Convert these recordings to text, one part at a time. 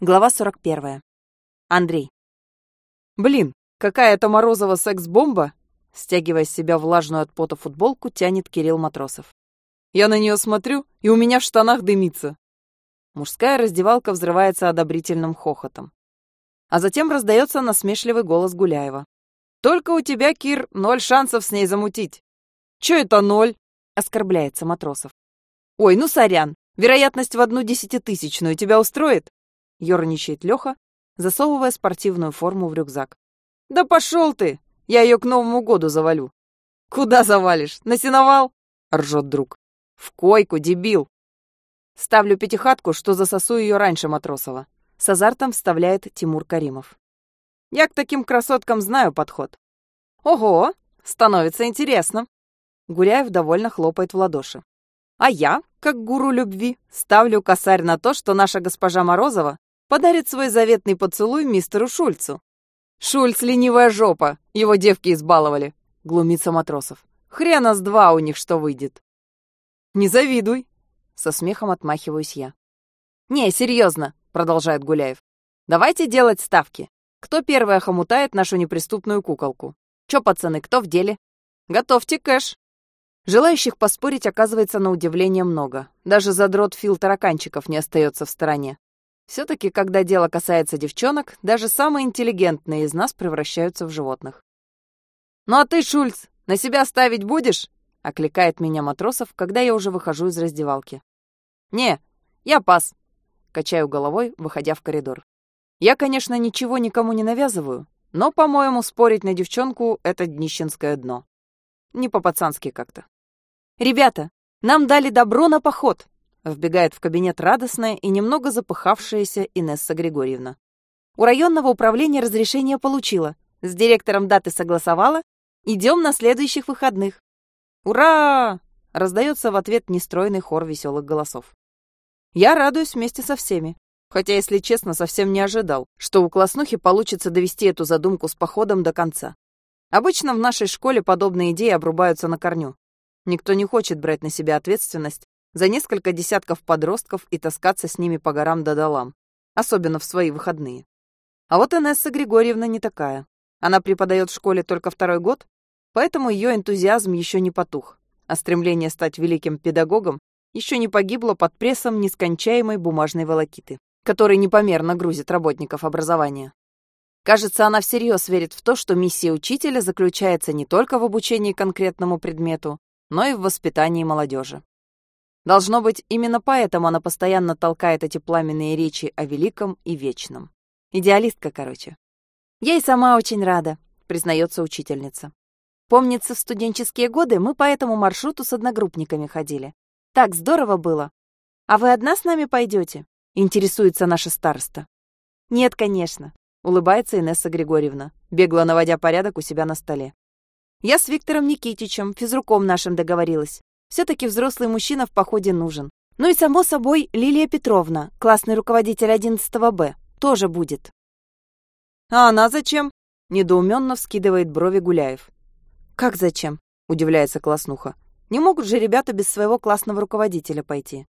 Глава 41. Андрей. Блин, какая это Морозова секс-бомба! Стягивая с себя влажную от пота футболку, тянет Кирилл Матросов. Я на нее смотрю, и у меня в штанах дымится. Мужская раздевалка взрывается одобрительным хохотом. А затем раздается насмешливый голос Гуляева. «Только у тебя, Кир, ноль шансов с ней замутить». «Чё это ноль?» — оскорбляется Матросов. «Ой, ну сорян, вероятность в одну десятитысячную тебя устроит?» Ёрничает Лёха, засовывая спортивную форму в рюкзак. «Да пошел ты! Я ее к Новому году завалю!» «Куда завалишь? На сеновал?» — ржет друг. «В койку, дебил!» Ставлю пятихатку, что засосу ее раньше Матросова. С азартом вставляет Тимур Каримов. Я к таким красоткам знаю подход. Ого, становится интересно. Гуряев довольно хлопает в ладоши. А я, как гуру любви, ставлю косарь на то, что наша госпожа Морозова подарит свой заветный поцелуй мистеру Шульцу. «Шульц — ленивая жопа, его девки избаловали», — глумится Матросов. «Хрена с два у них что выйдет». «Не завидуй», — со смехом отмахиваюсь я. «Не, серьезно», — продолжает Гуляев. «Давайте делать ставки. Кто первый охомутает нашу неприступную куколку? Чё, пацаны, кто в деле? Готовьте кэш». Желающих поспорить оказывается на удивление много. Даже задрот Фил тараканчиков не остается в стороне. Все-таки, когда дело касается девчонок, даже самые интеллигентные из нас превращаются в животных. «Ну а ты, Шульц, на себя ставить будешь?» — окликает меня Матросов, когда я уже выхожу из раздевалки. «Не, я пас», — качаю головой, выходя в коридор. «Я, конечно, ничего никому не навязываю, но, по-моему, спорить на девчонку — это днищенское дно. Не по-пацански как-то». «Ребята, нам дали добро на поход!» Вбегает в кабинет радостная и немного запыхавшаяся Инесса Григорьевна. У районного управления разрешение получила. С директором даты согласовала. Идем на следующих выходных. «Ура!» — раздается в ответ нестройный хор веселых голосов. Я радуюсь вместе со всеми. Хотя, если честно, совсем не ожидал, что у класснухи получится довести эту задумку с походом до конца. Обычно в нашей школе подобные идеи обрубаются на корню. Никто не хочет брать на себя ответственность за несколько десятков подростков и таскаться с ними по горам да долам, особенно в свои выходные. А вот Инесса Григорьевна не такая. Она преподает в школе только второй год, поэтому ее энтузиазм еще не потух, а стремление стать великим педагогом еще не погибло под прессом нескончаемой бумажной волокиты, который непомерно грузит работников образования. Кажется, она всерьез верит в то, что миссия учителя заключается не только в обучении конкретному предмету, но и в воспитании молодежи. Должно быть, именно поэтому она постоянно толкает эти пламенные речи о великом и вечном. Идеалистка, короче. Ей сама очень рада, признается учительница. Помнится, в студенческие годы мы по этому маршруту с одногруппниками ходили. Так здорово было. А вы одна с нами пойдете? Интересуется наша староста. Нет, конечно, улыбается Инесса Григорьевна, бегло наводя порядок у себя на столе. Я с Виктором Никитичем, физруком нашим договорилась. Все-таки взрослый мужчина в походе нужен. Ну и, само собой, Лилия Петровна, классный руководитель 11 Б, тоже будет. «А она зачем?» — недоуменно вскидывает брови Гуляев. «Как зачем?» — удивляется класснуха. «Не могут же ребята без своего классного руководителя пойти».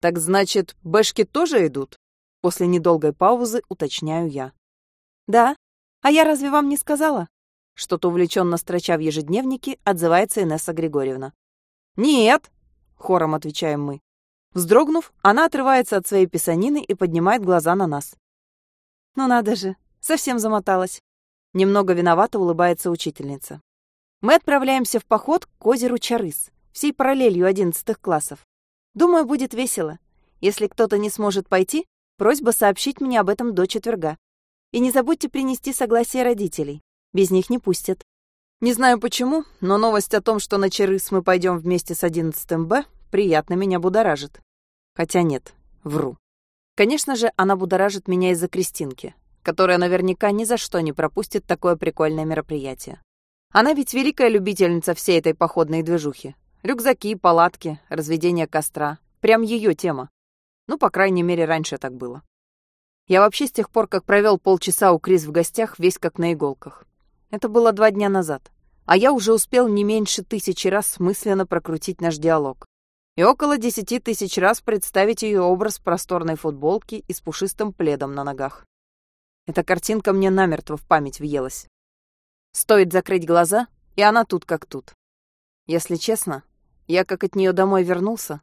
«Так значит, бэшки тоже идут?» После недолгой паузы уточняю я. «Да. А я разве вам не сказала?» Что-то увлеченно строча в ежедневнике, отзывается Инесса Григорьевна. «Нет!» — хором отвечаем мы. Вздрогнув, она отрывается от своей писанины и поднимает глаза на нас. «Ну надо же, совсем замоталась!» Немного виновато улыбается учительница. Мы отправляемся в поход к озеру Чарыс, всей параллелью одиннадцатых классов. Думаю, будет весело. Если кто-то не сможет пойти, просьба сообщить мне об этом до четверга. И не забудьте принести согласие родителей. Без них не пустят. Не знаю почему, но новость о том, что на Черыс мы пойдем вместе с 11 Б, приятно меня будоражит. Хотя нет, вру. Конечно же, она будоражит меня из-за Кристинки, которая наверняка ни за что не пропустит такое прикольное мероприятие. Она ведь великая любительница всей этой походной движухи. Рюкзаки, палатки, разведение костра. Прям ее тема. Ну, по крайней мере, раньше так было. Я вообще с тех пор, как провел полчаса у Крис в гостях, весь как на иголках. Это было два дня назад. А я уже успел не меньше тысячи раз мысленно прокрутить наш диалог. и около десяти тысяч раз представить ее образ в просторной футболке и с пушистым пледом на ногах. Эта картинка мне намертво в память въелась. Стоит закрыть глаза, и она тут как тут. Если честно, я как от нее домой вернулся,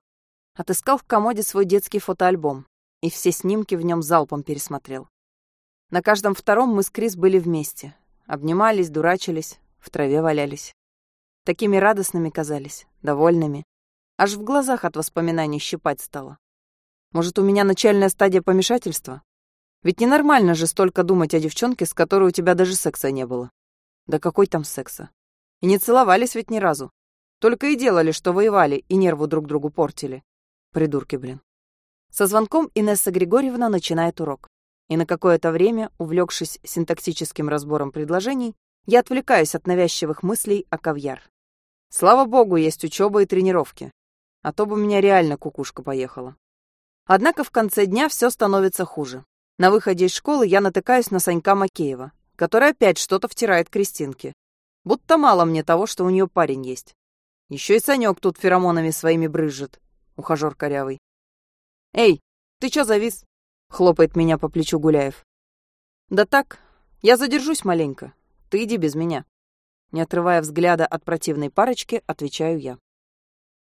отыскал в комоде свой детский фотоальбом и все снимки в нем залпом пересмотрел. На каждом втором мы с Крис были вместе, обнимались, дурачились, в траве валялись. Такими радостными казались, довольными. Аж в глазах от воспоминаний щипать стало. Может, у меня начальная стадия помешательства? Ведь ненормально же столько думать о девчонке, с которой у тебя даже секса не было. Да какой там секса? И не целовались ведь ни разу. Только и делали, что воевали и нервы друг другу портили. Придурки, блин. Со звонком Инесса Григорьевна начинает урок. И на какое-то время, увлекшись синтаксическим разбором предложений, я отвлекаюсь от навязчивых мыслей о кавьяр. Слава богу, есть учеба и тренировки а то бы меня реально кукушка поехала. Однако в конце дня все становится хуже. На выходе из школы я натыкаюсь на Санька Макеева, который опять что-то втирает Кристинке. Будто мало мне того, что у нее парень есть. Еще и Санек тут феромонами своими брызжет, ухажер корявый. «Эй, ты чё завис?» — хлопает меня по плечу Гуляев. «Да так, я задержусь маленько. Ты иди без меня». Не отрывая взгляда от противной парочки, отвечаю я.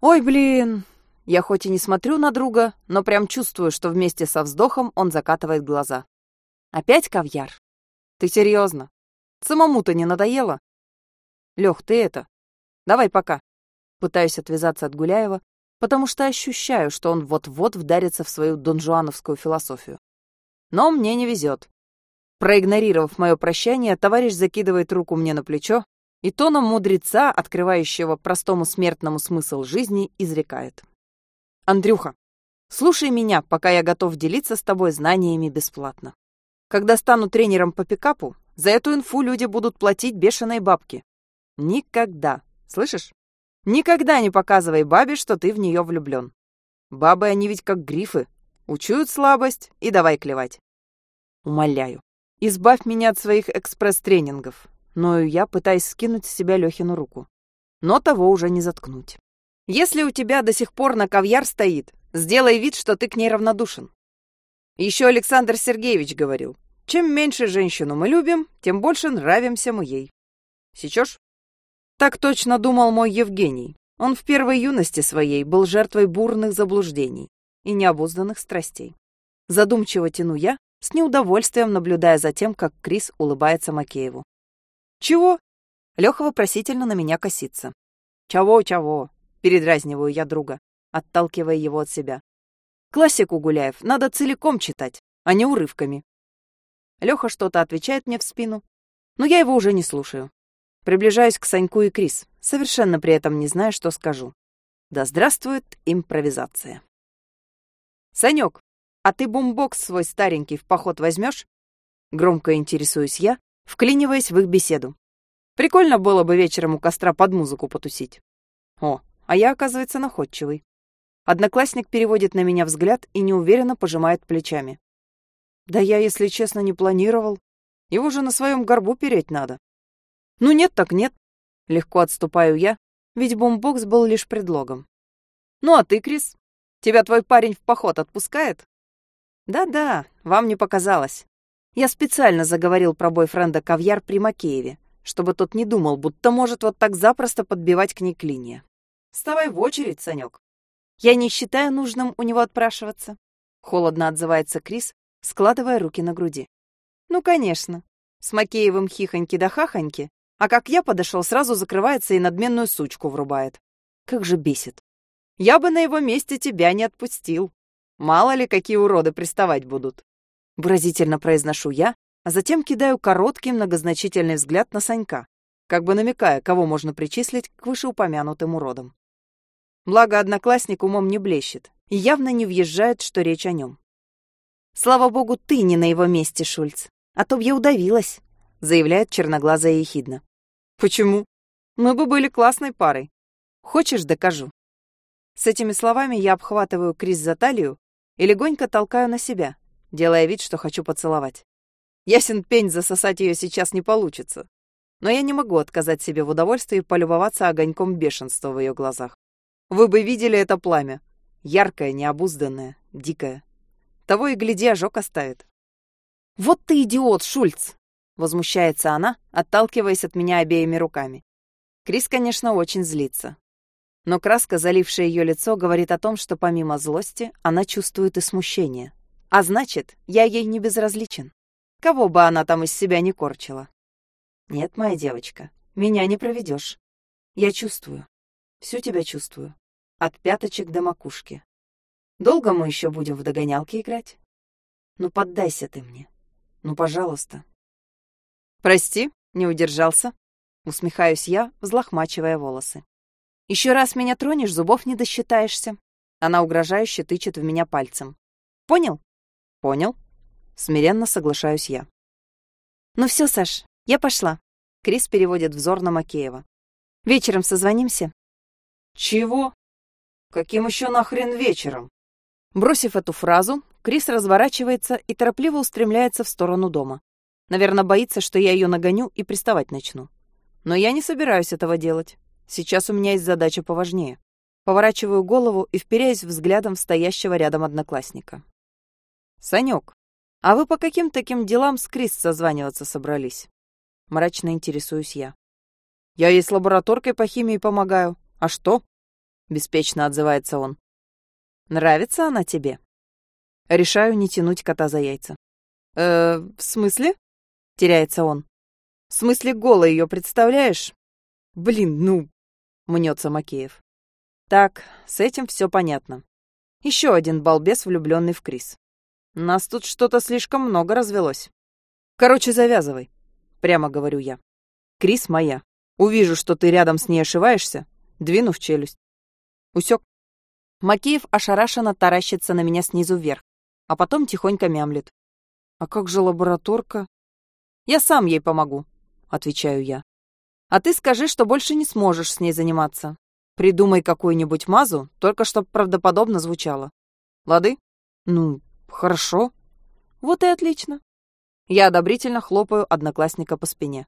Ой, блин. Я хоть и не смотрю на друга, но прям чувствую, что вместе со вздохом он закатывает глаза. Опять кавьяр? Ты серьезно? Самому-то не надоело? Лех, ты это. Давай пока. Пытаюсь отвязаться от Гуляева, потому что ощущаю, что он вот-вот вдарится в свою донжуановскую философию. Но мне не везет. Проигнорировав мое прощание, товарищ закидывает руку мне на плечо и тоном мудреца, открывающего простому смертному смысл жизни, изрекает. «Андрюха, слушай меня, пока я готов делиться с тобой знаниями бесплатно. Когда стану тренером по пикапу, за эту инфу люди будут платить бешеные бабки. Никогда, слышишь? Никогда не показывай бабе, что ты в нее влюблен. Бабы, они ведь как грифы, учуют слабость и давай клевать. Умоляю, избавь меня от своих экспресс-тренингов. Ною я, пытаясь скинуть с себя Лёхину руку. Но того уже не заткнуть. Если у тебя до сих пор на ковьяр стоит, сделай вид, что ты к ней равнодушен. Еще Александр Сергеевич говорил, чем меньше женщину мы любим, тем больше нравимся мы ей. Сечешь? Так точно думал мой Евгений. Он в первой юности своей был жертвой бурных заблуждений и необузданных страстей. Задумчиво тяну я, с неудовольствием наблюдая за тем, как Крис улыбается Макееву. «Чего?» Леха вопросительно на меня косится. «Чего-чего?» — передразниваю я друга, отталкивая его от себя. «Классику Гуляев надо целиком читать, а не урывками». Леха что-то отвечает мне в спину, но я его уже не слушаю. Приближаюсь к Саньку и Крис, совершенно при этом не зная, что скажу. Да здравствует импровизация. «Санек, а ты бумбокс свой старенький в поход возьмешь? Громко интересуюсь я, вклиниваясь в их беседу. Прикольно было бы вечером у костра под музыку потусить. О, а я, оказывается, находчивый. Одноклассник переводит на меня взгляд и неуверенно пожимает плечами. Да я, если честно, не планировал. Его же на своем горбу переть надо. Ну нет так нет. Легко отступаю я, ведь бомбокс был лишь предлогом. Ну а ты, Крис? Тебя твой парень в поход отпускает? Да-да, вам не показалось. Я специально заговорил про бойфренда Кавьяр при Макееве, чтобы тот не думал, будто может вот так запросто подбивать к ней клинья. «Вставай в очередь, Санек». «Я не считаю нужным у него отпрашиваться», — холодно отзывается Крис, складывая руки на груди. «Ну, конечно. С Макеевым хихоньки да хахоньки, а как я подошел, сразу закрывается и надменную сучку врубает. Как же бесит. Я бы на его месте тебя не отпустил. Мало ли, какие уроды приставать будут. Выразительно произношу я, а затем кидаю короткий многозначительный взгляд на Санька, как бы намекая, кого можно причислить к вышеупомянутым уродам. Благо, одноклассник умом не блещет и явно не въезжает, что речь о нем. «Слава богу, ты не на его месте, Шульц, а то б я удавилась», заявляет черноглазая ехидно. «Почему? Мы бы были классной парой. Хочешь, докажу?» С этими словами я обхватываю Крис за талию и легонько толкаю на себя, делая вид, что хочу поцеловать. Ясен пень, засосать ее сейчас не получится. Но я не могу отказать себе в удовольствии полюбоваться огоньком бешенства в ее глазах. Вы бы видели это пламя. Яркое, необузданное, дикое. Того и гляди, ожог оставит. «Вот ты идиот, Шульц!» — возмущается она, отталкиваясь от меня обеими руками. Крис, конечно, очень злится. Но краска, залившая ее лицо, говорит о том, что помимо злости она чувствует и смущение. А значит, я ей не безразличен. Кого бы она там из себя не корчила. Нет, моя девочка, меня не проведешь. Я чувствую. Всю тебя чувствую. От пяточек до макушки. Долго мы еще будем в догонялки играть? Ну, поддайся ты мне. Ну, пожалуйста. Прости, не удержался. Усмехаюсь я, взлохмачивая волосы. Еще раз меня тронешь, зубов не досчитаешься. Она угрожающе тычет в меня пальцем. Понял? Понял. Смиренно соглашаюсь я. Ну все, Саш, я пошла. Крис переводит взор на Макеева. Вечером созвонимся. Чего? Каким еще нахрен вечером? Бросив эту фразу, Крис разворачивается и торопливо устремляется в сторону дома. Наверное, боится, что я ее нагоню и приставать начну. Но я не собираюсь этого делать. Сейчас у меня есть задача поважнее. Поворачиваю голову и вперяюсь взглядом в стоящего рядом одноклассника. «Санек, а вы по каким таким делам с Крис созваниваться собрались?» Мрачно интересуюсь я. «Я ей с лабораторкой по химии помогаю. А что?» Беспечно отзывается он. «Нравится она тебе?» Решаю не тянуть кота за яйца. «Э, в смысле?» Теряется он. «В смысле голо ее представляешь?» «Блин, ну...» Мнется Макеев. «Так, с этим все понятно. Еще один балбес, влюбленный в Крис. Нас тут что-то слишком много развелось. Короче, завязывай. Прямо говорю я. Крис моя. Увижу, что ты рядом с ней ошиваешься, двину в челюсть. Усек. Макеев ошарашенно таращится на меня снизу вверх, а потом тихонько мямлет. «А как же лабораторка?» «Я сам ей помогу», — отвечаю я. «А ты скажи, что больше не сможешь с ней заниматься. Придумай какую-нибудь мазу, только чтоб правдоподобно звучало. Лады?» «Ну, хорошо». «Вот и отлично». Я одобрительно хлопаю одноклассника по спине.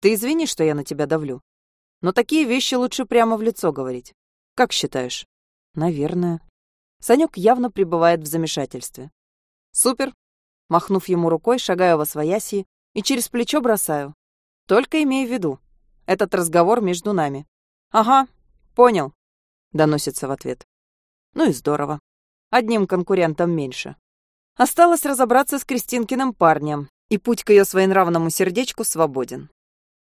«Ты извини, что я на тебя давлю. Но такие вещи лучше прямо в лицо говорить. Как считаешь?» Наверное. Санек явно пребывает в замешательстве. Супер. Махнув ему рукой, шагаю во свояси и через плечо бросаю. Только имей в виду, этот разговор между нами. Ага, понял, доносится в ответ. Ну и здорово. Одним конкурентом меньше. Осталось разобраться с Кристинкиным парнем, и путь к ее своенравному сердечку свободен.